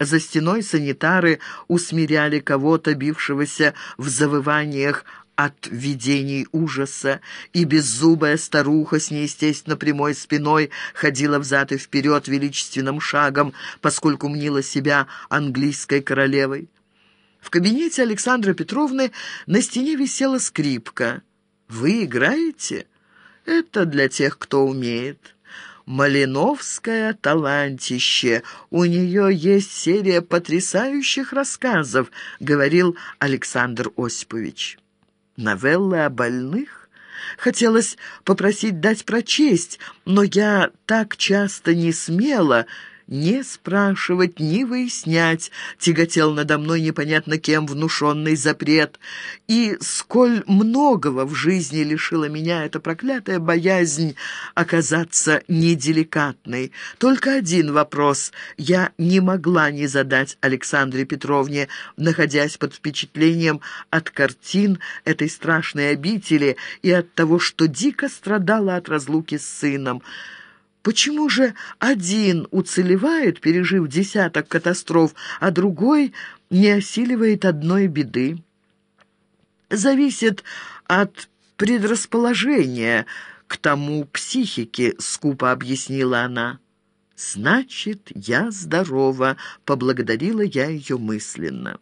За стеной санитары усмиряли кого-то, бившегося в завываниях от видений ужаса, и беззубая старуха с неестественно прямой спиной ходила взад и вперед величественным шагом, поскольку мнила себя английской королевой. В кабинете Александры Петровны на стене висела скрипка. «Вы играете?» «Это для тех, кто умеет». Малиновское талантище. У нее есть серия потрясающих рассказов», — говорил Александр Осипович. «Новеллы о больных?» Хотелось попросить дать прочесть, но я так часто не смела, не спрашивать, не выяснять, тяготел надо мной непонятно кем внушенный запрет. И сколь многого в жизни лишила меня эта проклятая боязнь оказаться неделикатной. Только один вопрос я не могла не задать Александре Петровне, находясь под впечатлением от картин этой страшной обители и от того, что дико страдала от разлуки с сыном. Почему же один уцелевает, пережив десяток катастроф, а другой не осиливает одной беды? Зависит от предрасположения к тому психики, скупо объяснила она. «Значит, я здорова», — поблагодарила я ее мысленно.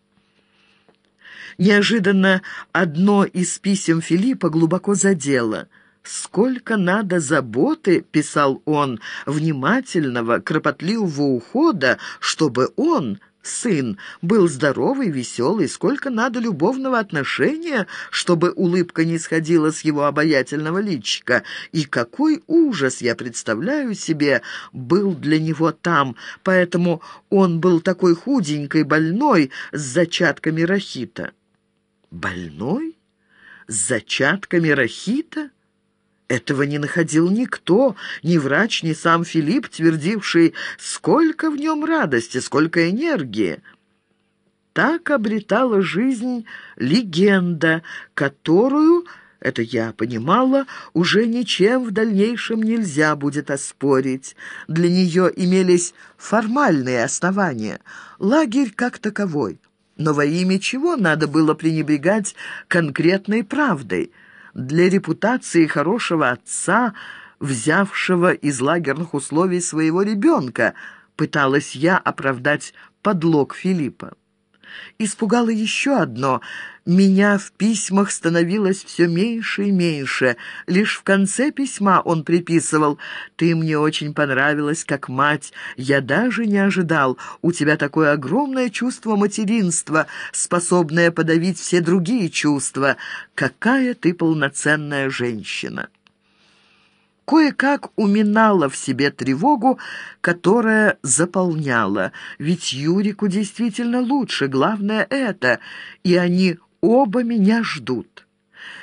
Неожиданно одно из писем Филиппа глубоко задело — «Сколько надо заботы», — писал он, — «внимательного, кропотливого ухода, чтобы он...» сын был здоровый, веселый, сколько надо любовного отношения, чтобы улыбка не сходила с его обаятельного личика. И какой ужас, я представляю себе, был для него там, поэтому он был такой худенький, больной, с зачатками рахита. Больной? С зачатками рахита? Этого не находил никто, ни врач, ни сам Филипп, твердивший, сколько в нем радости, сколько энергии. Так обретала жизнь легенда, которую, это я понимала, уже ничем в дальнейшем нельзя будет оспорить. Для нее имелись формальные основания, лагерь как таковой. Но во имя чего надо было пренебрегать конкретной правдой – для репутации хорошего отца, взявшего из лагерных условий своего ребенка, пыталась я оправдать подлог Филиппа. Испугало еще одно. Меня в письмах становилось все меньше и меньше. Лишь в конце письма он приписывал «Ты мне очень понравилась, как мать. Я даже не ожидал. У тебя такое огромное чувство материнства, способное подавить все другие чувства. Какая ты полноценная женщина!» Кое-как уминала в себе тревогу, которая заполняла. Ведь Юрику действительно лучше, главное это, и они оба меня ждут.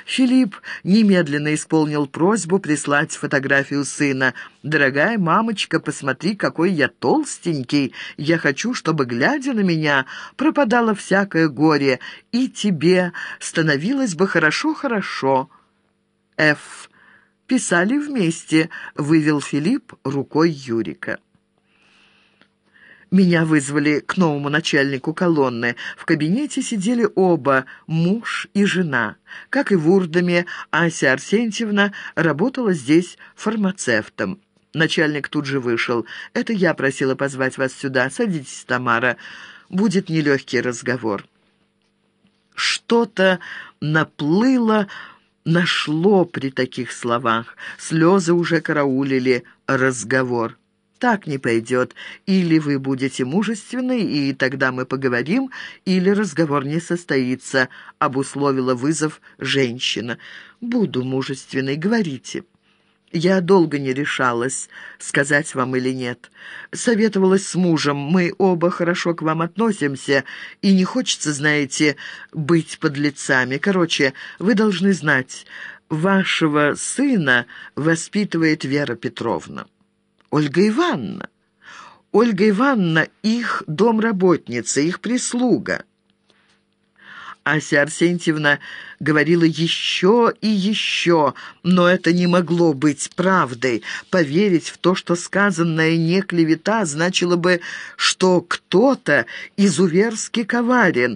Филипп немедленно исполнил просьбу прислать фотографию сына. «Дорогая мамочка, посмотри, какой я толстенький. Я хочу, чтобы, глядя на меня, пропадало всякое горе, и тебе становилось бы хорошо-хорошо». Ф. «Писали вместе», — вывел Филипп рукой Юрика. Меня вызвали к новому начальнику колонны. В кабинете сидели оба, муж и жена. Как и в Урдаме, Ася Арсентьевна работала здесь фармацевтом. Начальник тут же вышел. «Это я просила позвать вас сюда. Садитесь, Тамара. Будет нелегкий разговор». Что-то наплыло нашло при таких словах. Слезы уже караулили разговор. «Так не пойдет. Или вы будете мужественны, и тогда мы поговорим, или разговор не состоится», — обусловила вызов женщина. «Буду мужественной, говорите». Я долго не решалась, сказать вам или нет. Советовалась с мужем, мы оба хорошо к вам относимся, и не хочется, знаете, быть подлецами. Короче, вы должны знать, вашего сына воспитывает Вера Петровна. Ольга Ивановна. Ольга Ивановна их домработница, их прислуга. Ася Арсентьевна говорила еще и еще, но это не могло быть правдой. Поверить в то, что сказанное не клевета, значило бы, что кто-то изуверски коварен,